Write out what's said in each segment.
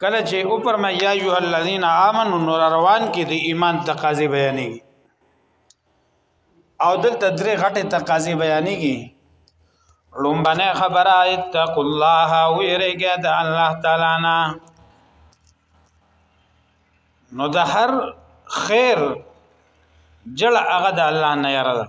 کله چې او پر ما یا ایه الذین آمنو نور روان کې د ایمان تقاضې بیانې او دلته درې غټه تقاضې بیانې کې لومبنه خبره اتق الله ويرګه د الله تعالی نه نو د هر خیر جل هغه د الله نه یره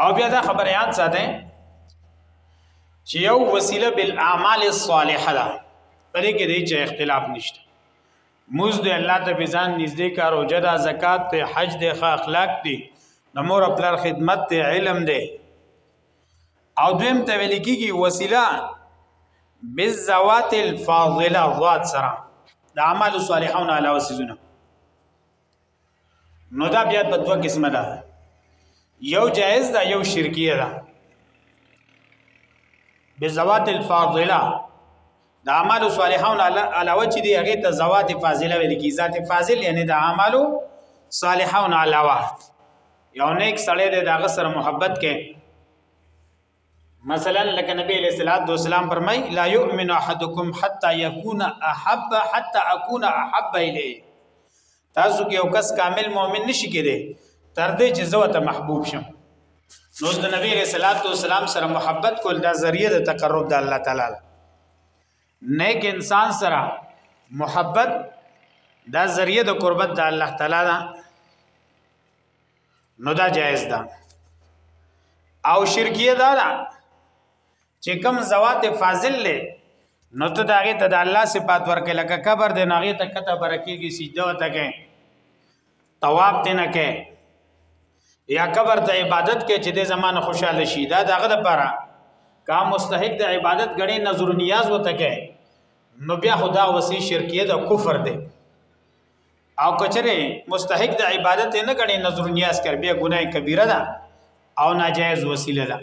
او بیا دا خبره یاد ساته چې یو وسیله بالاعمال الصالحه ده پرې کې دې چې اختلاف نشته موز دې الله ته بيزان نږدې کار او جدا زکات ته حج دې ښه اخلاق دي نمور خپل خدمت ته علم دې او دویم ته ویل کېږي وسیله بالذوات الفاضله ذات سره د اعمال صالحون علاوه سيزونه نو دا بیا په دوه قسمه ده یو جائز ده یو شرکیه ده بزوات الفاضله د اعمال صالحون علاوه چې دی هغه ته زوات فاضله ویل کی ذات فاضل یعنی د اعمال صالحون علاوه یو نیک سړی دی دغه سره محبت کې مثلا لکه نبی علیہ الصلوۃ والسلام فرمای لا یؤمن احدکم حتا یکون احب حتا اكون احب الیه تاسو کې یو کس کامل مؤمن نشي کېدی تر دې چې زه ته محبوب شم نو د نبی علیہ الصلوۃ والسلام سره محبت کول دا ذریعہ د تقرب د الله تعالی نیک انسان سره محبت دا ذریعہ د قربت د الله تعالی ده نو دا جایز ده او شرکیه دا ده چې کوم زوات فاضل له نو ته داغه ته د الله صفات ورکې لکه قبر د ناغه ته کته برکیږي سجده وته کې طواف ته نه کې یا قبر ته عبادت کې چې د زمانه خوشاله شي دا دغه لپاره کا مستحق د عبادت غني نظر نیاز وته کې نو بیا خدا وسی شرکیه د کفر دی او کچره مستحق د عبادت نه غني نظر نیاز کړ بیا ګناه کبیره ده او ناجایز وسیله ده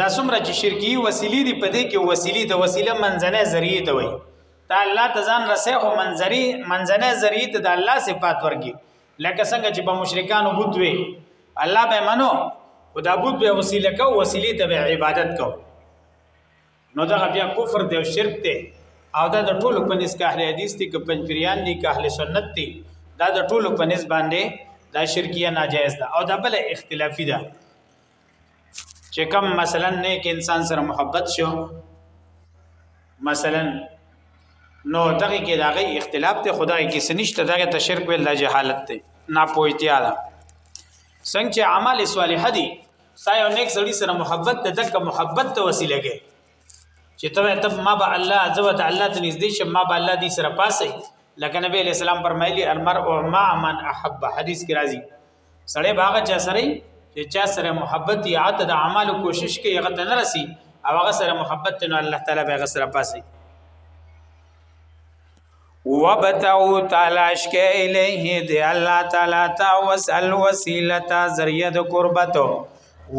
دا څومره چې شرکی وسیلې دي په دې کې وسیلې د وسیله منځنه ذریعہ ته وایي دا الله ته ځان رسې خو منځري منځنه ذریعہ ته د الله صفات ورګي لکه څنګه چې په مشرکانو بوت وي الله به منو او دا بوت به وسیله کو وسیلې ته عبادت کو نو دا بیا کفر دی او شرک دی او دا د ټولو په نس کې اهل حدیث دي کې پنځپریان دي کې اهل سنت دي دا د ټولو په نس باندې دا شرکیه ناجایز ده او دا بل اختلافي ده چې کم مثلا نیک انسان سره محبت شو مثلا نو دغه کې دغه اختلاف ته خدای کې سنشت دغه ته شرک ویل د جهالت ته ناپوهتیا ده څنګه چې عمل صالح دي ستا یو نیک سړی سره محبت ته دک محبت ته وسیله کې چې ته ته ما به الله عزوه ته الله ته نږدې شه ما به الله دې سره پاسه لکه نبی علیہ السلام فرمایلی المرء مع من احب حدیث کې راځي سړی باغ چا سره چې چا سره محبت یا عت د اعمالو کوشش کوي هغه ته نه رسی او هغه سره محبت نه الله تعالی به هغه سره پاسي وبتعو تلاش کې الیه دی الله تعالی تا وسل وسیلتا ذریعہ د قربت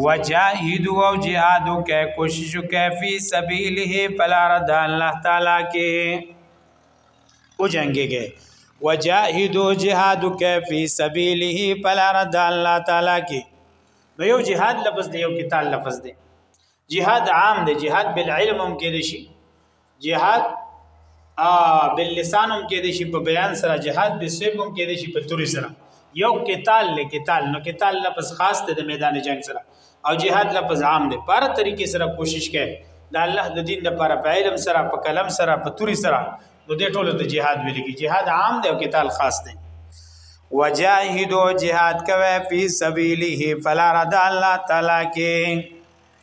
وجاهد او جهاد کې کوشش کې فی سبیله پلار د الله تعالی کې او جنگي کې وجاهد او جهاد کې فی سبیله پلار د الله تعالی کې نو یو جهاد لفظ دی یو قتال لفظ دی جهاد عام دی جهاد بالعلم هم کې دی شي جهاد ا باللسان هم کې دي شي په بیان سره جهاد به سیف هم کې دي شي په توري سره یو قتال له قتال نو قتال لفظ خاص دی د میدان جنگ سره او جهاد لفظ عام دی پر طریقې سره کوشش کړي د الله د دین لپاره په علم سره په قلم سره په توري سره نو د ټولو ته جهاد ویل کی جهاد عام دی او قتال خاص دی وجاهدوا جهاد کوي په سبيله فلا رد الله تعالی کې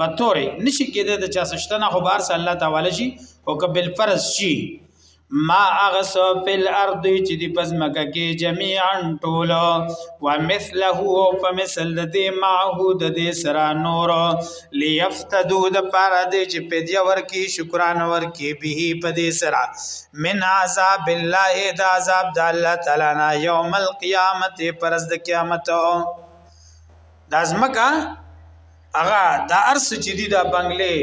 بطوره نشي کېده د چا سشتنه خو بار سره الله تعالی شي او کبل فرض شي ما اغس فی الارض چې دی پس مکه کې جميعا ټول و مثله او فمثل ذی معه د دې سرا نور ليفتدو د پاره دې چې پدیا ورکی شکران ورکی به پدې سرا من عذاب الله د عذاب د الله تعالی نه یوم القیامت پرز د قیامت د ازمکه هغه دا ارس چې دي دا بنگلې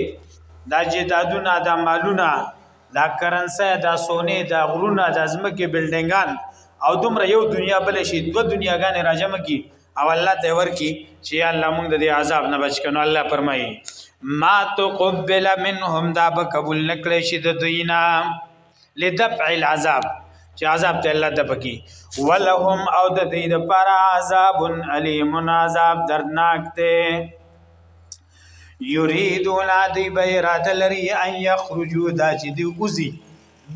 دا جیدادونه دا مالونه دا کرنسه دا سونه دا غرونه دا زمکه بلډینګان او دومره یو دنیا بل شي دو دنیاګانې راجم کی او الله ته ورکی چې الله موږ د عذاب نه بچ کنو الله فرمایي ما تقبل منهم دا به قبول نکړي شي د دوینا لدفع العذاب چې عذاب ته الله د پکی ولهم او د دې د پر عذاب الیم عذاب دردناک دی یریدون دی به اراده لري ان یخرجوا دا چې دی اوزی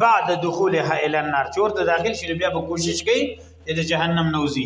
بعد دخولها الى النار چورته داخل شي بیا به کوشش کوي چې د جهنم نوزي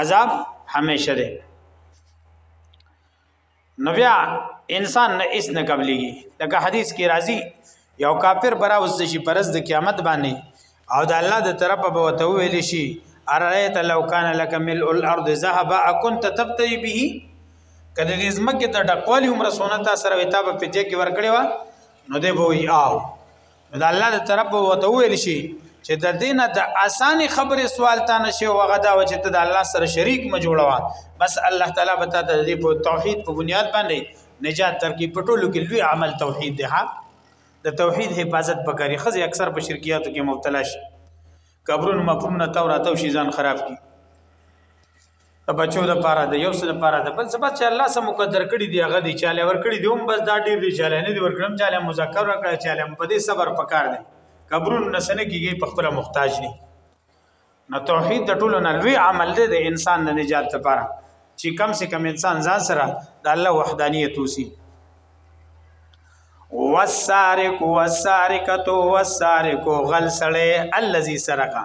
عذاب همیشه دی نو بیا انسان نه اس نه قبليږي لکه حدیث کې راځي یو کافر برا وسته شي پرز د قیامت باندې او د الله د طرفه به وته ویل شي ارایت لو کان لک مل الارض ذهب اكنت تبتي به کله دې زمکه ته ډکوالی عمر سونه تا سره وتا په پجه کې ورکړې و نو دې به وي آو دا الله د طرف وته ویل شي چې د دینه د اساني خبره سوال تا نشي او غدا و چې ته د الله سره شریک م جوړوا بس الله تعالی به ته د توحید په بنیاد باندې نجات ترکي پټولو کې لوی عمل توحید دی ها د توحید حفاظت پکاري خزي اکثر په شرکیاتو کې مبتلا شي قبرون مفهوم نه تور اتو شي ځان خراب کی د بچو د پاره د یو څه د پاره د بل څه بس چې الله سم مقدر کړی دی هغه دی چاله ور کړی دی هم بس دا ډیر دی چاله نه دی ور کړم چاله مذکر ور کړی چاله په دې صبر پکار دی قبرون نسنه کیږي په خپل محتاج دی نو توحید د ټولو نه لوی عمل دی د انسان د نجات لپاره چې کم سه کم انسان ځان سره د الله وحدانیت وسی والسارق والسارقه والسارق غل سړی الذي سرقه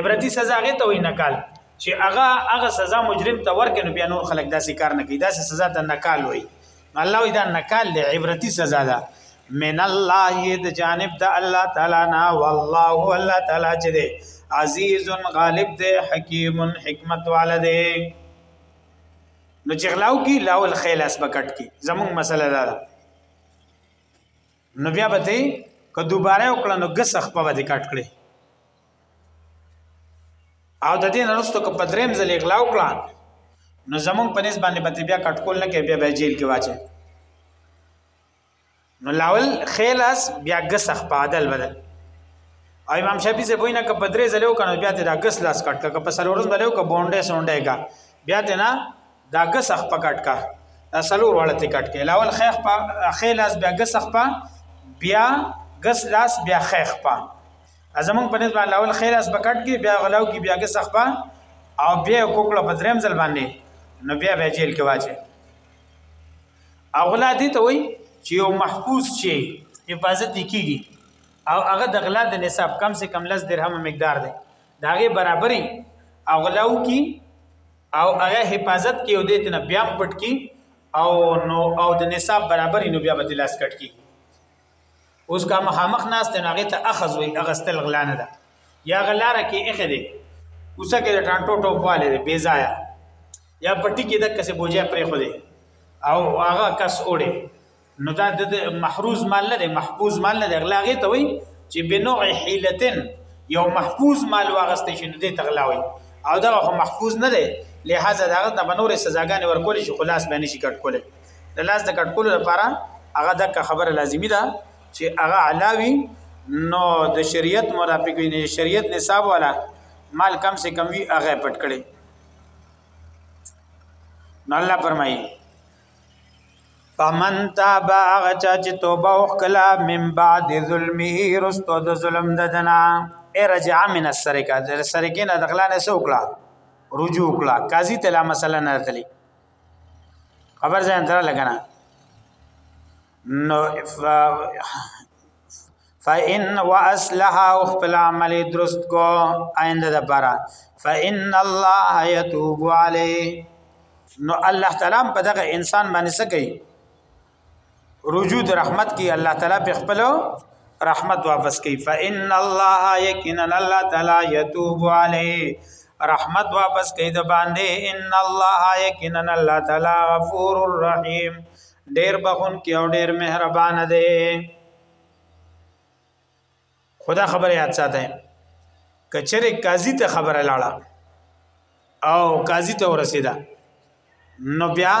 عبرتي سزا هغه ته وي نکال چې هغه هغه سزا مجرم ته ورکړي نو بیا نور خلک داسې کار نه کوي داسې سزا ته نکال وي نو الله وی دا نکال له عبرتي سزا ده من الله د جانب د الله تعالی نه والله الله تعالی چې دی عزیز غالب دی حکیم حکمت والده نو چې غلاو کی لاول خیل اسبکټ کی زمون مسله ده نو بیا به ته که دوباره وکړه نو ګس خپه به دې کټ کړي او د دې نرستو که په دریم ځل اغلا وکړه نو زمونږ په نسبت باندې به بیا کټکول نه کې بیا به جیل کې واچي نو لاول خیلاس بیا ګس خپه عدل بدل او امام شافعي زه وینا ک بدرې زلو کنه بیا ته دا غس لاس کټ ک په سلورز بلو ک بونډه سونډه کا بیا ته نه دا ګس اخ پکټ کا دا سلور واړه تکټ کې لاول خیخ په اخې لاس بیا ګس اخ په بیا ګس لاس بیا خیخ په ازمن په نسبت لاول خې لاس بکټ کې بیا غلاو کې بیا ګس اخ په او بیا کوکړه په دریم ځل باندې نو بیا بیا جیل کې واچي اغلا دي ته وای چې یو محفوظ شي حفاظت کیږي او هغه د غلا د نصاب کم سے کم لس درهم مقدار دی دا غي برابرۍ او غلاو کی او هغه حفاظت کی او دې تنه بیا پټ کی او نو او د نصاب برابرۍ نو بیا به لاس کټ کی اوس کا مخامخ ناس ته هغه ته اخذ وي هغه ستل غلا نه ده یا غلاره کې اخې دي اوسه کې د ټانټو ټو پاله دي بې ځایا یا پټي کې د کسه بوجه پرې خو دي او هغه کس اوړي نو دا د محروز مال نه دی محفوظ مال نه دی غلا غي ته وي چې بنوع حیلتن یو محفوظ مال واغستې شي نو دې تغلا وي او دا خو محفوظ نه دی لہذا دا غته بنور سزاګانې ورکول شي خلاص باندې شي کټ کوله د لاس د کټ کولو لپاره هغه د خبره لازمی ده چې هغه علاوي نو د شریعت مرافق نه شریعت نصاب والا مال کم سے کم وی هغه پټ کړي نو الله فرمایي فمن تاب هغه چا چې توبه وکړه من بعد ظلمه رستو د ظلم ددنا ارجع من السرقه د سرقه نه دغلانه سو کړه رجوع کړه قاضي تلا مسله نه تلی خبر ځان تر لګنه نو فإن واصلح او خپل عمل درست کو آینده د پاره فإن الله يتوب عليه نو الله تعالی په دغه انسان باندې څه کوي رجوع رحمت کی الله تعالی په خپل رحمت واپس کوي فإن الله يقينا الله تعالی يتوب عليه رحمت واپس کوي د باندې ان الله يقينا الله تعالی غفور الرحيم ډیر بخونکی او ډیر مهربان دی خدا خبره یاد ساته کچره قاضی ته خبره لاړه او قاضی ته ورسیدا نو بیا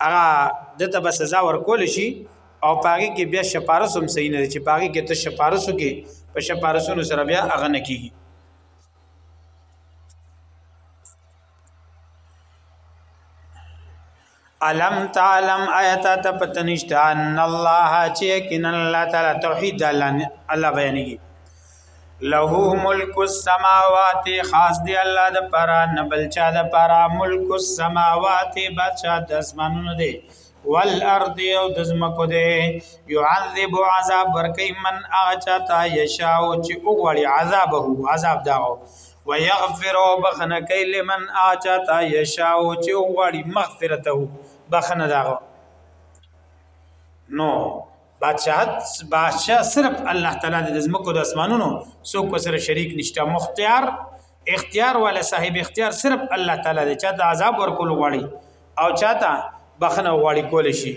هغه دته به سزا ورکول شي او پاګه کې بیا شپارس هم صحیح نه چې پاګه کې ته شپارسو کې په شپارسونو سره بیا هغه نه کیږي الم تعلم آیت ته پتنشت ان الله چې یقینا الله تعالی توحید الله الله بیانېږي له ملک السماوات خاص دی الله د پرا نه بل چا د پرا ملک السماوات بادشاہ د اسمانونو دی والارض او د زمکو دی يعذب عذاب ورکی من اچتا یشاء چې وګړي عذابه عذاب داو ويغفر او بخنه کوي لمن اچاتا يشاء چې وغواړي مغفرته بخنه داغه نو بادشاہت بادشاہ صرف الله تعالی د زمکو د اسمانونو سو کو سره شریک نشته مختیار اختیار ولا صاحب اختیار صرف الله تعالی دی چاته عذاب ورکول غواړي او چاته بخنه غواړي کول شي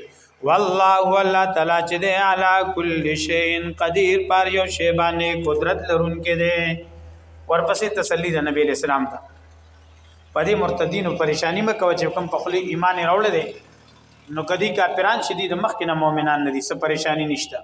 والله والله تعالی چې دی علا کل شیء قدیر پر یو شی باندې قدرت لرونکي دی ورپسې تسلی د نبی اسلام ته پدې مرتدینو پریشانی مکو چې کوم په خلی ایمان راوړل دي نو کدی کافران شدید مخکې نه مؤمنان نه دي څه پریشانی نشته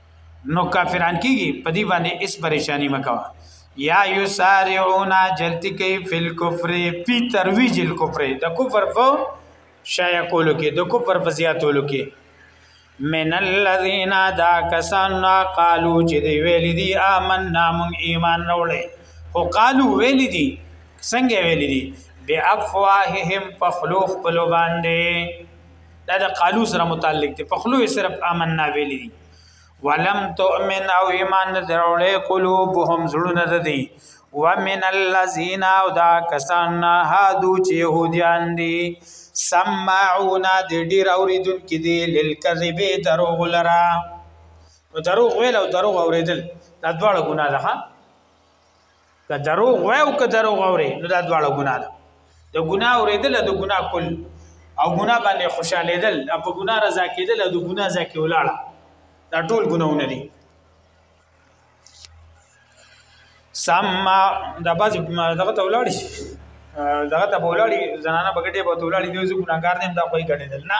نو کافران کیږي په دې باندې اس پریشانی مکوا یا یسارعون جلتی کوي فل کفر فی ترویج الکفر د کفر فو شایا کولو کې د کفر فزیاتولو کې من الذين دا کسان قالو چې دی ویل دي آمنا مون ایمان راوړې او قالو ویل دي څنګه ویل دي بافواههم فخلوخ بلو باندې دا د قالو سره متعلق دی په خلو صرف آمنا ویلی دی ولم تؤمن او ایمان درولې قلوبهم زړونه د دی ومن الذين او دا کسان هادو چې يهوديان دي سمعون د ډیر اوریدون کې دي للکذب دروغ لرا نو دروغ ویل او دروغ اوریدل دا دواړه ګناه ده که دروغ وای او که دروغ اوري نو دا دواړه ګناه ده د ګناه اوریدل د ګناه کول او ګناه باندې خوشاله دل په ګناه رضا کېدل د ګناه ځکه ولاړه دا ټول ګناونه دي سما د باز دغه ته ولاړ شي دغه ته ولاړ زنانه بغټه به ولاړ دی زه ګناګار نه دا کوي ګڼل نه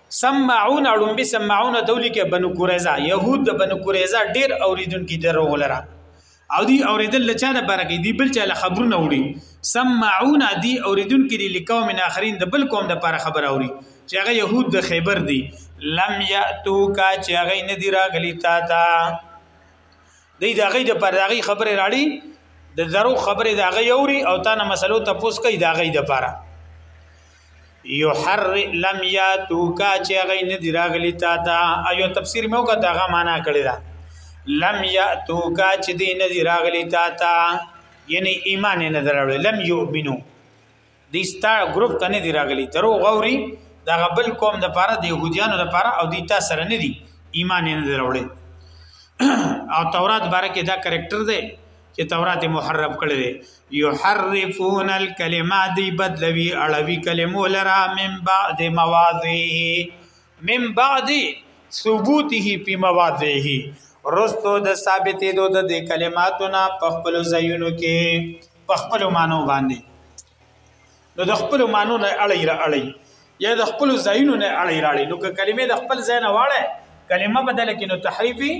سمعون اړمبي سمعون تولی کې بنو قریظه يهود د بنو قریظه ډیر اوریدونکو درو ولرا او دی اوریدل لچا د بارګي دی بل چا خبرونه وړي سمعون دی اوریدونکو دی لیکو من اخرین د بل قوم د پر خبر اوري چې هغه يهود د خیبر دی لم یاتو کا چې هغه نه دی راغلی تا تا دی دا غي د پر دا غي خبره راړي د درو خبره دا غي اوري او تا نه مسلو ته پوس کوي دا غي د پاره یحر لم یاتو کا چې غي نه دی راغلی تا تا ایو تفسیر مې وکړه دا غا معنا کړی دا لم یاتو کا چې دی نه دی راغلی تا تا یعنی ایمان نه درول لم یؤمنو دی ستا ګروپ ته نه دی راغلی درو غوري دا غبل قوم د پاره د يهوديانو د پاره او دی تا سره نه دی ایمان نه دی راوړی او تورات باره کې دا کریکټر دی چې تورات محرف کړی دی يحرفون الكلمات دی بدلوي اړوي کلمو لرا من بعد مواضعه من بعد ثبوته په مواضعه رستو د ثابتې دو د کلماتو نه په خپل ځایونو کې په خپل مانو باندې نو د خپل مانو نه اړی را اړی یا د خپل ځایونو نه اړی را اړی نو که کلمې د خپل ځای نه واړه کلمه بدله کینو تحریفی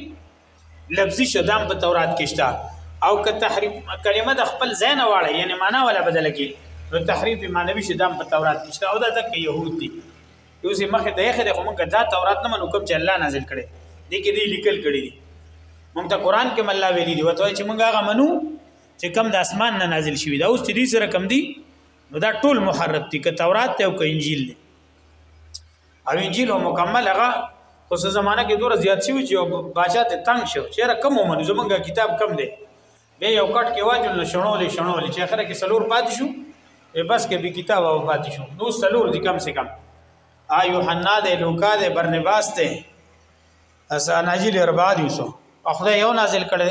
لفظي شدام په تورات کې شته او که تحریف کلمه د خپل ځای نه واړه یعنی معنا ولا بدله کی نو تحریف معنوي شدام په تورات کې شته او دا ځکه يهود دي یو سي مخه ته یې خو مونږه دا تورات نه منو کوم چې الله نازل کړي دي کې دي لیکل کړي دي مونږ ته قران کې مله ویلي دي وته چې مونږه غمنو چې کم د اسمان نه نازل شوی دا اوس چې دې سره کم دي نو دا ټول محرف دي که تورات ته او که انجیل دی او انجیل او مکمل هغه خو څه زمانہ کې دوره زیات شوی چې بادشاہ ته تنگ شو چیرې کم ومنو زمونږه کتاب کم دی به یو کټ کې واجل نه شنولې شنولې چې اخره کې سلور پاتې شو به بس کې به کتاب او پاتې شو نو سلور دي کم سے کم آ یوحنا دی لوکا دی برنباس دی اساناجیل ارباد یوسو اخره یو نازل کړي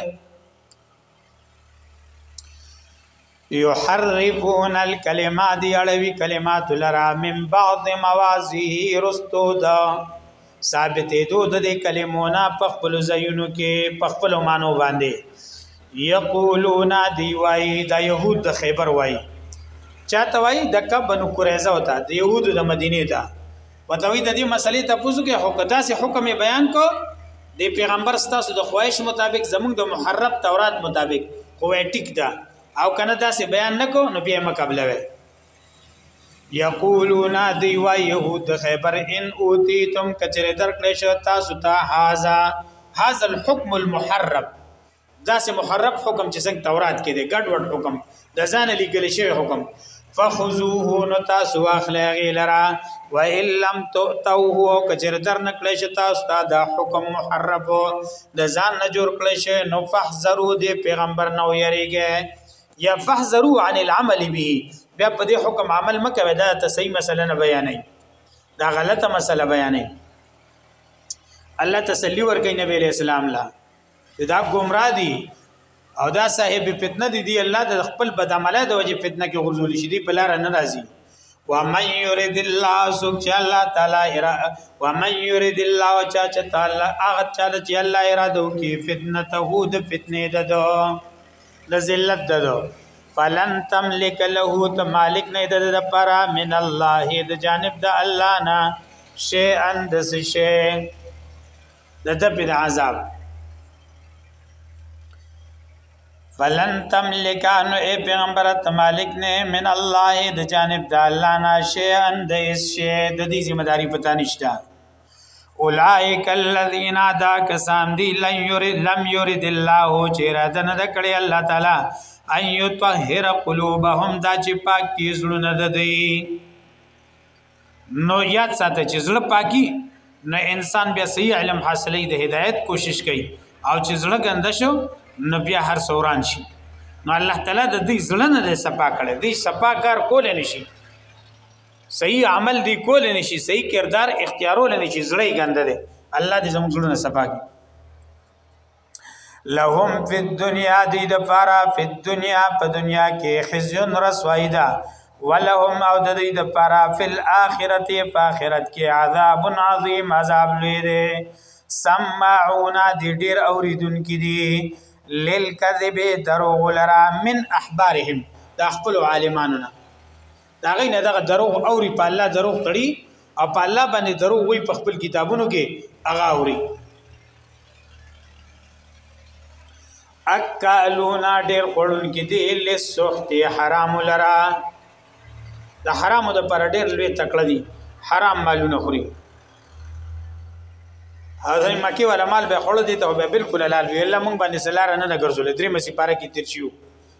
یحرفون الکلمات دی اړوی کلمات لرا من بعض موازیه رستو دا ثابتې دو د دې کلمونه په خپل ځایونو کې په خپل مانو باندې یقولون دی وای دا يهود د خیبر وای چاته وای د کبن قریزه وتا د يهود د مدینه ته وتوی د دې مسلې ته پوزو کې حکم داسې حکم بیان کو د پیغمبر ستاسو د خواهش مطابق زموږ د محرب تورات مطابق خو ټیک ده او کنه داسې بیان نکو نو بیا مقابله وي یقولون دی و یهود خیبر ان اوتیتم کچره درکړې شو تاسو ته هاذا هاذا الحكم المحرب داسې محرف حکم چې څنګه تورات کې دی ګډ وډ حکم د ځان لیکل شوی حکم فخذوه نو تاسو واخلې غیلرا و ان لم تؤتوه او کچر در نکړې ش تاسو ته دا حکم محرف د ځان نه جوړ کړې ش نو فحذروا دی پیغمبر نو یریږي یا فحذروا عن العمل به بیا په دې حکم عمل مکوي دا ته صحیح مسله نه بیانې دا غلطه مسله بیانې الله تسلی ورکړي نبی اسلام لا دا گمراه دي او دا صاحب فتنه دي دی الله د خپل بدعمله د وجه فتنه کې غرزول شي دی په لار نه راځي ومن يريد الله سوک چې الله تعالی ارا ومن يريد الله چا چې تعالی هغه چا چې الله اراده وکي فتنه ته د فتنه ده دو د ذلت ده دو فلن تملك له ته مالک نه ده د پرا من الله د جانب د الله نه شي اند شي د د پر عذاب فلن تملکانو اے پیغمبر ته مالک نه من الله د جانب د الله نه شي اند اس شي د دې ذمہ داری پتا نشته اولائک الذین دا کسان دی لن یرید لم یرید الله چې را ده نه کړی الله تعالی ان یطهر قلوبهم دا چې پاک کی زړونه ده دی نو یاد ساته چې زړه پاکي نه انسان بیا صحیح علم حاصلې د هدایت کوشش کوي او چې زړه ګند شو نو بیا هر سوران شي نو الله تعالی د دې زړه نه د صفا کړي دې صفا کار کول نه شي صحیح عمل دی کول نه شي صحیح کردار اختیارول نه شي زړه ګند دی الله دې زموږ زړه نه صفا کړي لهم فی الدنیا دی د پارا فی الدنیا په دنیا کې خزیون رسوایی ده ولهم او د دې د پارا فی الاخرت په اخرت کې عذاب عظیم عذاب لوی دی سمعون دی ډیر اوریدونکې دي للکذب دروغ لرا من احبارهم دا خپل عالمانو نه دا غي نه دغه دروغ اوري په الله دروغ تړي او په الله باندې دروغ وي په خپل کتابونو کې هغه اوري اکالونا ډیر خړون کې دي لسخت حرام لرا د حرامو د پر ډیر لوی تکړه دي حرام مالونه خوري حضرت مکی ولا مال به خړو دي ته به بالکل حلال وي الله مونږ باندې سلار نه نه ګرځول درې مسی پاره کې تیر شيو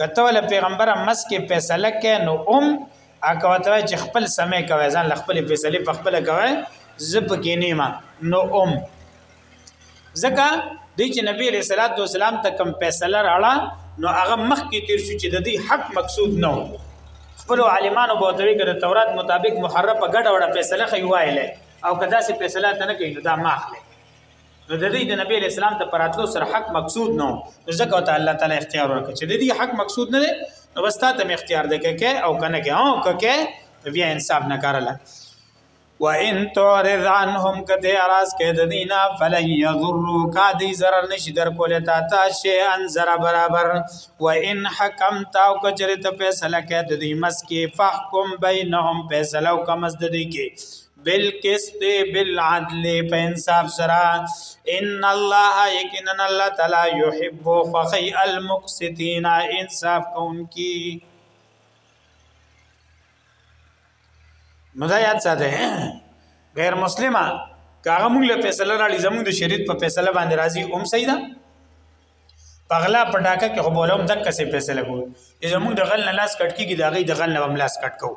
کته ول پیغمبر مس کې فیصله کې نو ام اکه وته چې خپل سمې کوي ځان ل خپل فیصله په خپل کوي زپ کې نیما نو ام ځکه د چې نبی علیہ الصلوۃ والسلام ته کوم فیصله راړه نو هغه مخ کې تیر شو چې د دې حق مقصود نه و خپل عالمانو به دوی کړه تورات مطابق محرب په ګډه وړه فیصله خي وایله او کدا سي فیصله ته نه کوي نو دا ماخله نو د دې د نبی له اسلام ته پراتلو سره حق مقصود نو ځکه ته الله تعالی اختیار ورکړي چې د دې حق مقصود نه دی نو بس تا ته اختیار دی کې او کنه کې او کې بیا انصاف نه کارله و ان تورذ عنهم کته اراس کې د دینا فلن یضرو کا دی zarar نشي در کوله تا تا شی ان zarar برابر و ان حکم تا او کچره ته فیصله کې د دې مس کې فحکم بینهم فیصله او کمز د دې کې بالقسط بالعدل په انصاف سره ان الله یقینا الله تعالی يحب خوخي المقسطين انصاف کوونکی مزایات ساته غیر مسلمه کاغه موږ له فیصله راړي زموږ د شریعت په فیصله باندې راضي اوم سیدا پغلا پټاکه کې خبرولم دک څه فیصله کوي زموږ د غل نه لاس کټ کیږي دا غي د غل نه هم لاس کټ کوي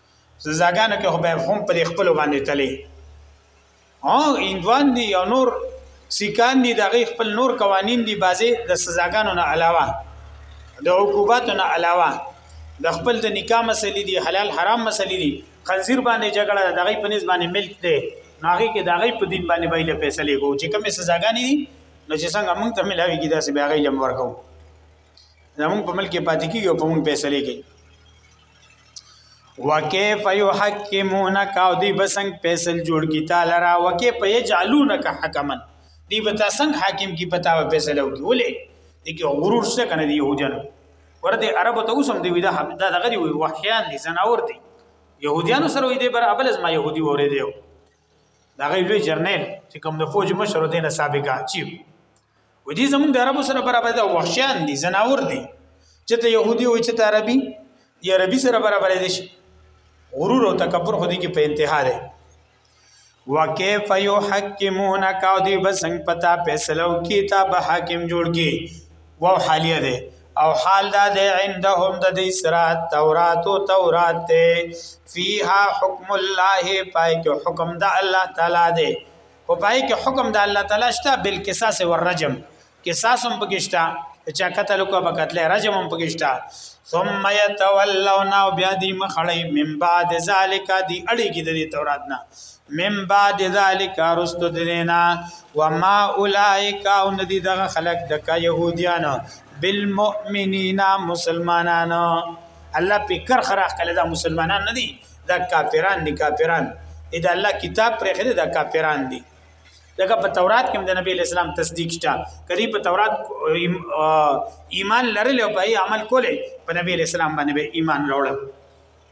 ززاګانو کې خو به هم په خپل باندې تلې او اندوان دي او نور سکان دي د خپل نور قوانين دي بازي د سزاګانو نه علاوه د عقوباتو نه علاوه د خپل د نکاح مسلې دي حلال حرام مسلې دي خنزیر باندې جګړه د غي پنځ باندې ملک دي ناغي کې د غي په دین باندې به له فیصله کو چې کومه سزاګانې دي نو چې څنګه موږ ته ملاوي کې داسې به غي لم ورکو زموږ په ملک پاتې کیږي او په موږ فیصله کوي وکيف يحكمونك او دی بسنګ فیصل جوړ کی تعالی را وکيف يجعلونك حكما دی بتا سنګ حاکم کی پتا و فیصله وکي ولې دغه غرور څه کنه دی يهوديان ورته عربو ته اوسم دی ودا دا دغه دی وحيان دي زناور دي يهوديانو سره وي دی بر ابل از ما يهودي ورې دی دا غي لوی جرنیل چې کوم د فوج مشر دی نه سابقہ چیف و دي زمونږ د عربو سره برابر دي وحشیان دي زناور دي چې ته يهودي وي چې ته عربي یا عربي سره برابر دي شي غرور او تکبر خو دې کې په انتها ده وکيف يحكمونك او دې بسنګ پتا فیصلو کې تا به حاکم جوړ کې وو حالیه ده او حال دا ده عندهم د دې سره تورات او تورات ته فيها حكم الله پای کې حکم د الله تعالی ده خو پای کې حکم د الله تعالی شته بل قصاص ور رجم قصاص هم پکشتا چا قتل کو به قتل رجم هم پکشتا ثم يتولون او بیا دی مخړی من بعد ذالک دی اړی کې د تورات نه من بعد ذالک رست دینا وما اولائک او ندی دغه خلق د کا يهوديانو بالمؤمنین مسلمانانو الله په کر خراخ کله دا مسلمانان نه دي دا کافران دي کافران اې دا الله کتاب پرې خره دا کافران دي دغه په تورات کې د نبی اسلام تصدیق شته کدی په تورات ایمان لرل او په عمل کوله په نبی اسلام باندې به ایمان راوړل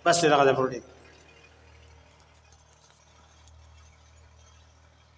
بس دغه د پروت